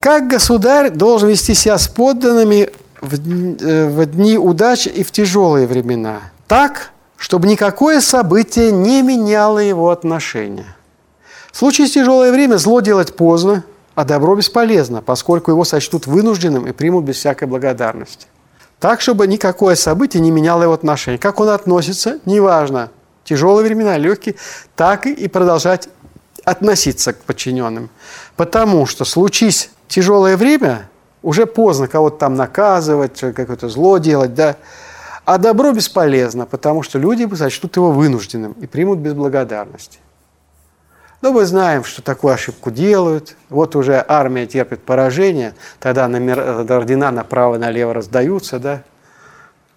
Как государь должен вести себя с подданными в, э, в дни удачи и в тяжелые времена? Так, чтобы никакое событие не меняло его отношения. В случае с тяжелое время зло делать поздно, а добро бесполезно, поскольку его сочтут вынужденным и примут без всякой благодарности. Так, чтобы никакое событие не меняло его отношения. Как он относится, неважно, тяжелые времена, легкие, так и продолжать относиться к подчиненным. Потому что случись тяжелое время, уже поздно кого-то там наказывать, какое-то зло делать, да. А добро бесполезно, потому что люди сочтут его вынужденным и примут без благодарности. Но мы знаем, что такую ошибку делают. Вот уже армия терпит поражение, тогда ордена направо-налево раздаются, да.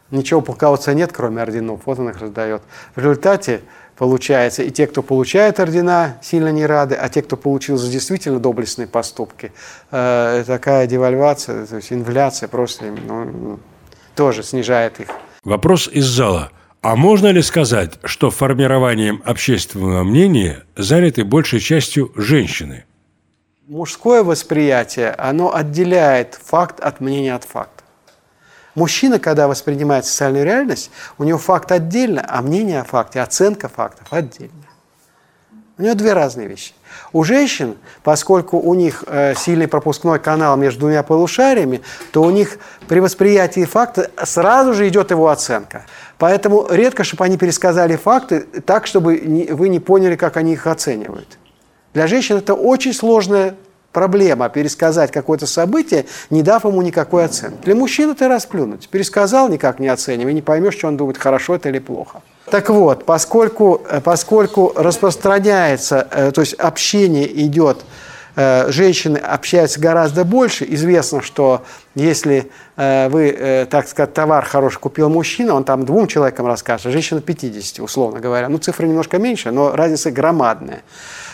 Ничего полководца нет, кроме орденов, вот он их раздает. В результате получается, и те, кто получает ордена, сильно не рады, а те, кто получил за действительно доблестные поступки, э, такая девальвация, то есть инфляция просто ну, тоже снижает их. Вопрос из зала. А можно ли сказать, что формированием общественного мнения заняты большей частью женщины? Мужское восприятие, оно отделяет факт от мнения от факта. Мужчина, когда воспринимает социальную реальность, у него факт отдельно, а мнение о факте, оценка фактов отдельно. У него две разные вещи. У женщин, поскольку у них э, сильный пропускной канал между двумя полушариями, то у них при восприятии факта сразу же идет его оценка. Поэтому редко, чтобы они пересказали факты так, чтобы не, вы не поняли, как они их оценивают. Для женщин это очень сложная проблема пересказать какое-то событие, не дав ему никакой оценки. Для мужчины ты расплюнуть. Пересказал, никак не оценивай, не поймешь, что он думает, хорошо это или плохо. Так вот, поскольку, э, поскольку распространяется, э, то есть общение идет, э, женщины общаются гораздо больше, известно, что если вы, так сказать, товар хороший купил мужчина, он там двум человекам расскажет, а женщина 50, условно говоря. Ну, цифра немножко меньше, но разница громадная.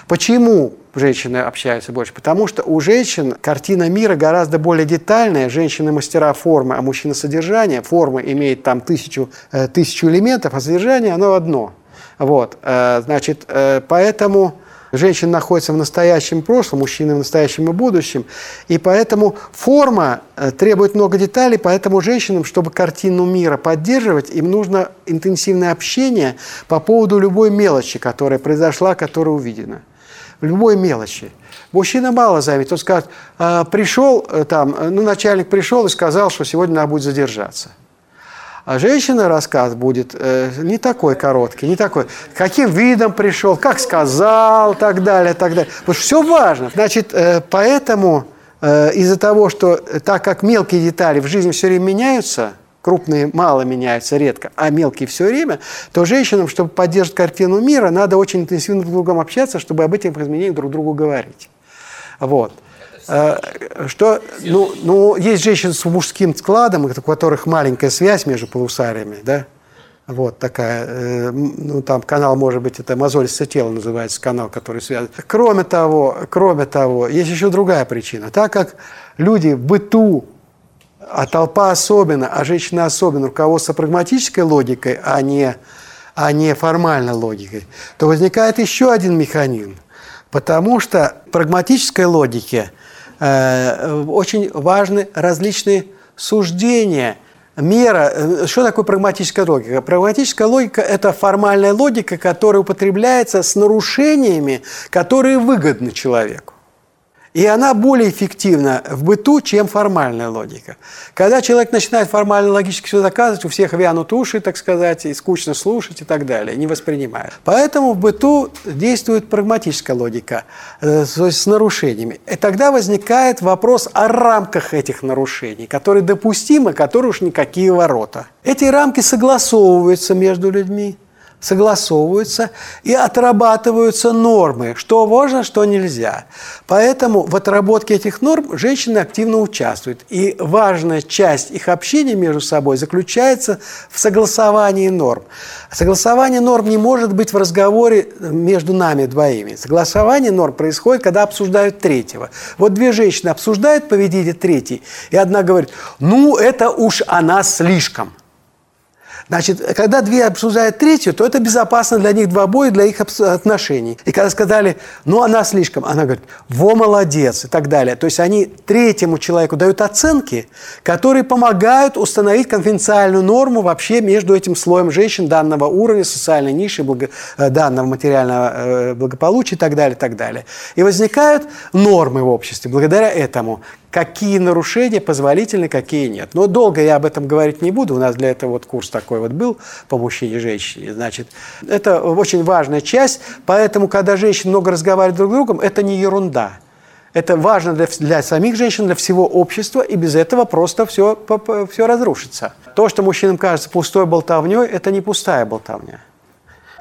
Почему женщины общаются больше? Потому что у женщин картина мира гораздо более детальная. Женщины мастера формы, а мужчина содержания. Форма имеет там тысячу, э, тысячу элементов, а содержание оно одно. Вот, э, значит, э, поэтому женщина находится в настоящем прошлом, мужчины в настоящем и будущем. И поэтому форма требует много деталей, поэтому женщинам, чтобы картину мира поддерживать, им нужно интенсивное общение по поводу любой мелочи, которая произошла, которая увидена любой мелочи. Мужчина мало заметит. Он скажет, «А, пришел э, там, э, ну, начальник пришел и сказал, что сегодня надо будет задержаться. А женщина рассказ будет э, не такой короткий, не такой. Каким видом пришел, как сказал, так далее, так далее. Потому что все важно. Значит, э, поэтому э, из-за того, что так как мелкие детали в жизни все время меняются – крупные мало меняются редко, а мелкие все время, то женщинам, чтобы поддерживать картину мира, надо очень интенсивно друг с другом общаться, чтобы об этих изменениях друг другу говорить. Вот. Э, что, ну, ну, есть женщины с мужским складом, у которых маленькая связь между полусариями, да, вот такая, э, ну там канал, может быть, это мозолистое тело называется, канал, который связан. Кроме того, кроме того, есть еще другая причина. Так как люди в быту а толпа особенно, а женщина особенно руководство прагматической логикой, а не, а не формальной логикой, то возникает еще один механизм. Потому что в прагматической логике э, очень важны различные суждения, мера. Э, что такое прагматическая логика? Прагматическая логика – это формальная логика, которая употребляется с нарушениями, которые выгодны человеку. И она более эффективна в быту, чем формальная логика. Когда человек начинает формально логически все доказывать, у всех вянут уши, так сказать, и скучно слушать и так далее, не воспринимает. Поэтому в быту действует прагматическая логика, э, то есть с нарушениями. И тогда возникает вопрос о рамках этих нарушений, которые допустимы, которые уж никакие ворота. Эти рамки согласовываются между людьми согласовываются и отрабатываются нормы, что можно, что нельзя. Поэтому в отработке этих норм женщины активно участвуют. И важная часть их общения между собой заключается в согласовании норм. Согласование норм не может быть в разговоре между нами двоими. Согласование норм происходит, когда обсуждают третьего. Вот две женщины обсуждают поведение третьей, и одна говорит, ну это уж она слишком – Значит, когда две обсуждают третью, то это безопасно для них два боя, для их отношений. И когда сказали, ну, она слишком, она говорит, во, молодец, и так далее. То есть они третьему человеку дают оценки, которые помогают установить конфиденциальную норму вообще между этим слоем женщин данного уровня, социальной ниши, благо, э, данного материального э, благополучия и так далее, и так далее. И возникают нормы в обществе благодаря этому какие нарушения позволительны, какие нет. Но долго я об этом говорить не буду. У нас для этого вот курс такой вот был по мужчине и женщине. Значит, это очень важная часть. Поэтому, когда женщины много разговаривают друг с другом, это не ерунда. Это важно для, для самих женщин, для всего общества, и без этого просто все, все разрушится. То, что мужчинам кажется пустой болтовней, это не пустая болтовня.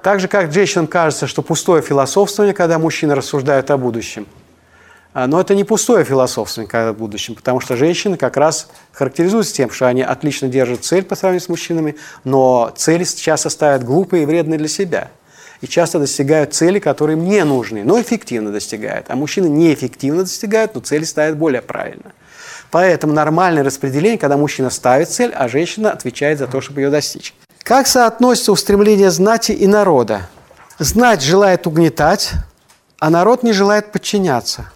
Так же, как женщинам кажется, что пустое философствование, когда мужчины рассуждают о будущем – но это не пустое философствование в будущем, потому что женщины как раз характеризуются тем, что они отлично держат цель по сравнению с мужчинами, но цели часто ставят глупые и вредные для себя. И часто достигают цели, которые мне нужны, но эффективно достигают. А мужчины неэффективно достигают, но цели ставят более правильно. Поэтому нормальное распределение, когда мужчина ставит цель, а женщина отвечает за то, чтобы ее достичь. Как соотносится устремление знати и народа? Знать желает угнетать, а народ не желает подчиняться –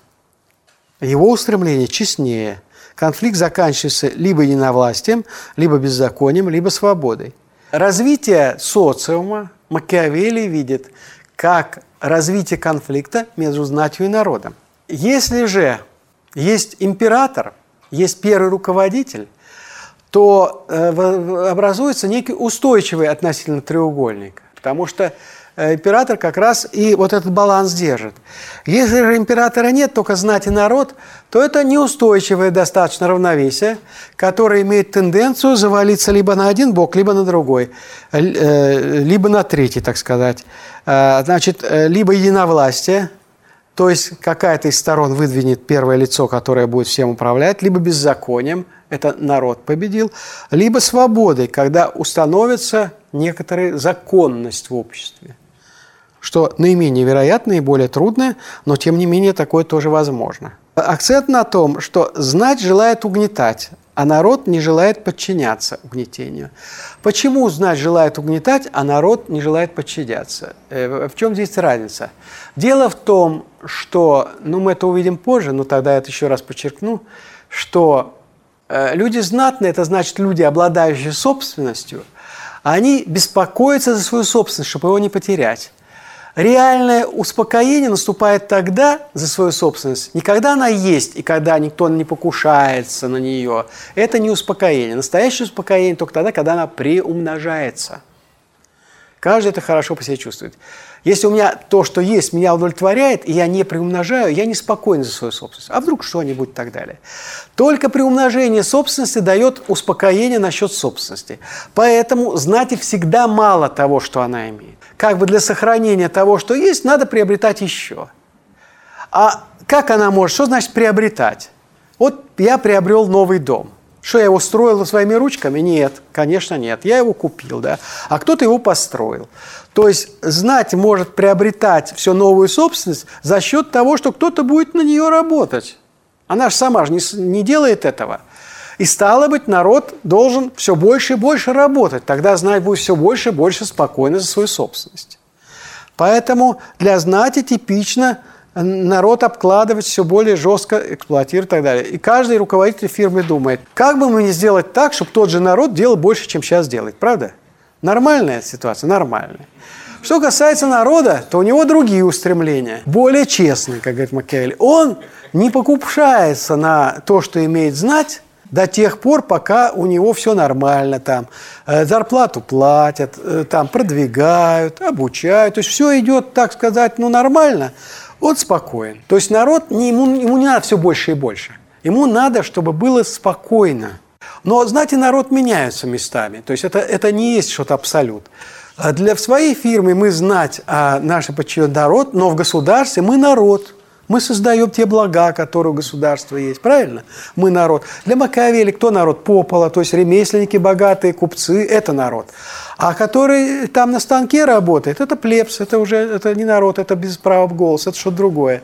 его устремление честнее. Конфликт заканчивается либо единовластием, либо беззаконием, либо свободой. Развитие социума Макиавелли видит как развитие конфликта между знатью и народом. Если же есть император, есть первый руководитель, то э, образуется некий устойчивый относительно треугольник. Потому что император как раз и вот этот баланс держит. Если же императора нет, только знать и народ, то это неустойчивое достаточно равновесие, которое имеет тенденцию завалиться либо на один бок, либо на другой, э, либо на третий, так сказать. Э, значит, либо единовластие, то есть какая-то из сторон выдвинет первое лицо, которое будет всем управлять, либо беззаконием, это народ победил, либо свободой, когда установится некоторая законность в обществе что наименее вероятное и более трудное, но тем не менее такое тоже возможно. Акцент на том, что знать желает угнетать, а народ не желает подчиняться угнетению. Почему знать желает угнетать, а народ не желает подчиняться? Э, в чем здесь разница? Дело в том, что, ну мы это увидим позже, но тогда я это еще раз подчеркну, что э, люди знатные, это значит люди, обладающие собственностью, они беспокоятся за свою собственность, чтобы его не потерять. Реальное успокоение наступает тогда за свою собственность, не когда она есть и когда никто не покушается на нее. Это не успокоение. Настоящее успокоение только тогда, когда она приумножается. Каждый это хорошо по себе чувствует. Если у меня то, что есть, меня удовлетворяет, и я не приумножаю, я не спокоен за свою собственность. А вдруг что-нибудь и так далее. Только приумножение собственности дает успокоение насчет собственности. Поэтому знать всегда мало того, что она имеет. Как бы для сохранения того, что есть, надо приобретать еще. А как она может? Что значит приобретать? Вот я приобрел новый дом – что я его строил своими ручками? Нет, конечно нет. Я его купил, да. А кто-то его построил. То есть знать может приобретать все новую собственность за счет того, что кто-то будет на нее работать. Она же сама же не, не делает этого. И стало быть, народ должен все больше и больше работать. Тогда знать будет все больше и больше спокойно за свою собственность. Поэтому для знати типично народ обкладывать все более жестко, эксплуатировать и так далее. И каждый руководитель фирмы думает, как бы мы не сделать так, чтобы тот же народ делал больше, чем сейчас делает. Правда? Нормальная ситуация? Нормальная. Что касается народа, то у него другие устремления, более честные, как говорит Макиавелли. Он не покупшается на то, что имеет знать, до тех пор, пока у него все нормально там. Э, зарплату платят, э, там продвигают, обучают. То есть все идет, так сказать, ну нормально он спокоен. То есть народ, не, ему, ему не надо все больше и больше. Ему надо, чтобы было спокойно. Но, знаете, народ меняется местами. То есть это, это не есть что-то абсолют. А для своей фирмы мы знать а наш подчиненный народ, но в государстве мы народ. Мы создаем те блага, которые у государства есть. Правильно? Мы народ. Для Макиавелли кто народ? Попола, то есть ремесленники, богатые, купцы – это народ. А который там на станке работает, это плебс, это уже это не народ, это без права голос, это что-то другое.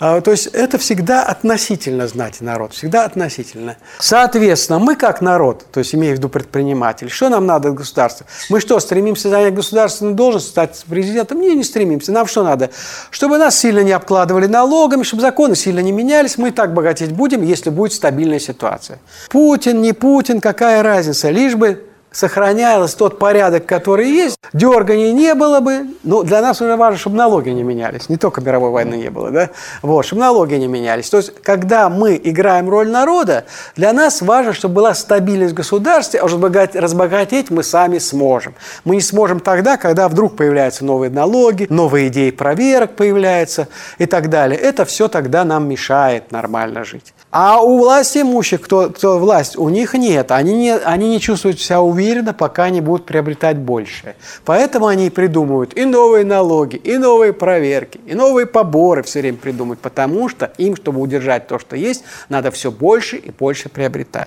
А, то есть это всегда относительно, знаете, народ, всегда относительно. Соответственно, мы как народ, то есть имея в виду предприниматель, что нам надо от государства? Мы что, стремимся занять государственную должность, стать президентом? Не, не стремимся. Нам что надо? Чтобы нас сильно не обкладывали налогами, чтобы законы сильно не менялись, мы и так богатеть будем, если будет стабильная ситуация. Путин, не Путин, какая разница, лишь бы сохранялся тот порядок, который есть, дерганий не было бы. Ну, для нас уже важно, чтобы налоги не менялись. Не только мировой войны не было, да? Вот, чтобы налоги не менялись. То есть, когда мы играем роль народа, для нас важно, чтобы была стабильность в государстве, а уже разбогатеть мы сами сможем. Мы не сможем тогда, когда вдруг появляются новые налоги, новые идеи проверок появляются и так далее. Это все тогда нам мешает нормально жить. А у власти имущих, кто, кто власть, у них нет. Они не, они не чувствуют себя уверенно, пока не будут приобретать больше. Поэтому они придумывают и новые налоги, и новые проверки, и новые поборы все время придумывают. Потому что им, чтобы удержать то, что есть, надо все больше и больше приобретать.